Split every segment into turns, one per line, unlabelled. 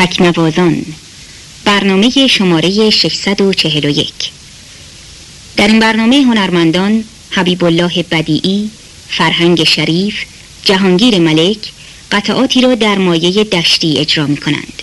تکنوازان برنامه شماره 641 در این برنامه هنرمندان حبیب الله بدیعی، فرهنگ شریف، جهانگیر ملک قطعاتی را در مایه دشتی اجرا می کنند.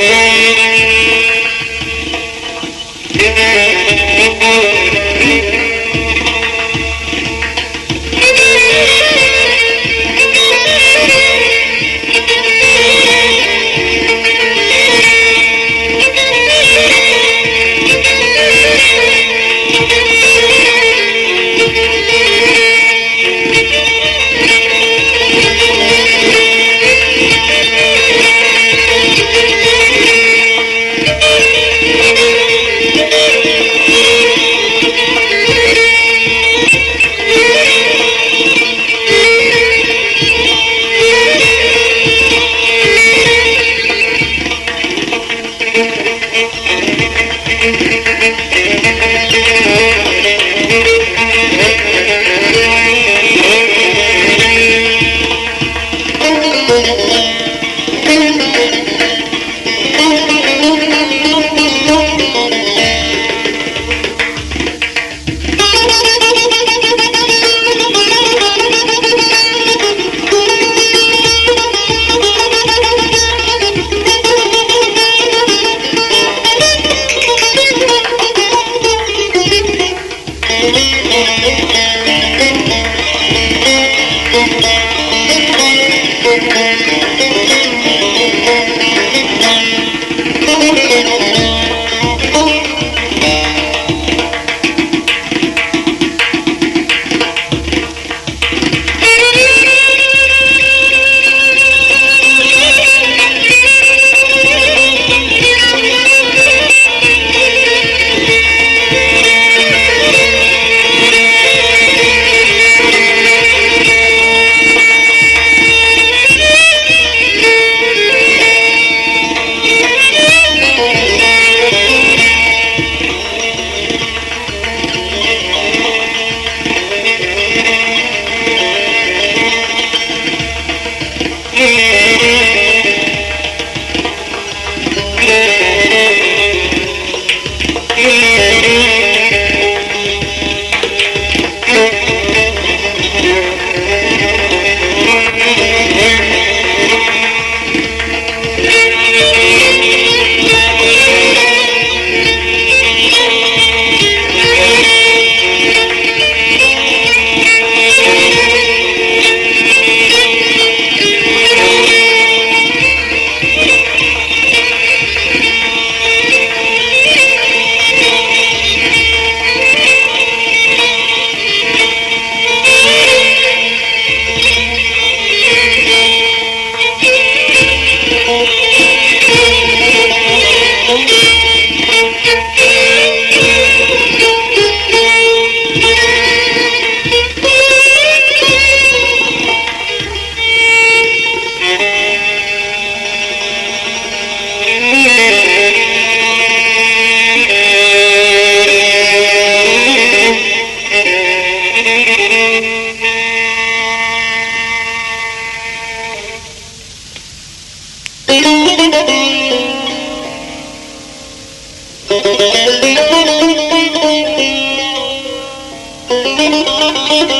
Yeah. Thank you.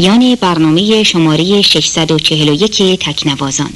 پایان برنامه شماره 641 تکنوازان.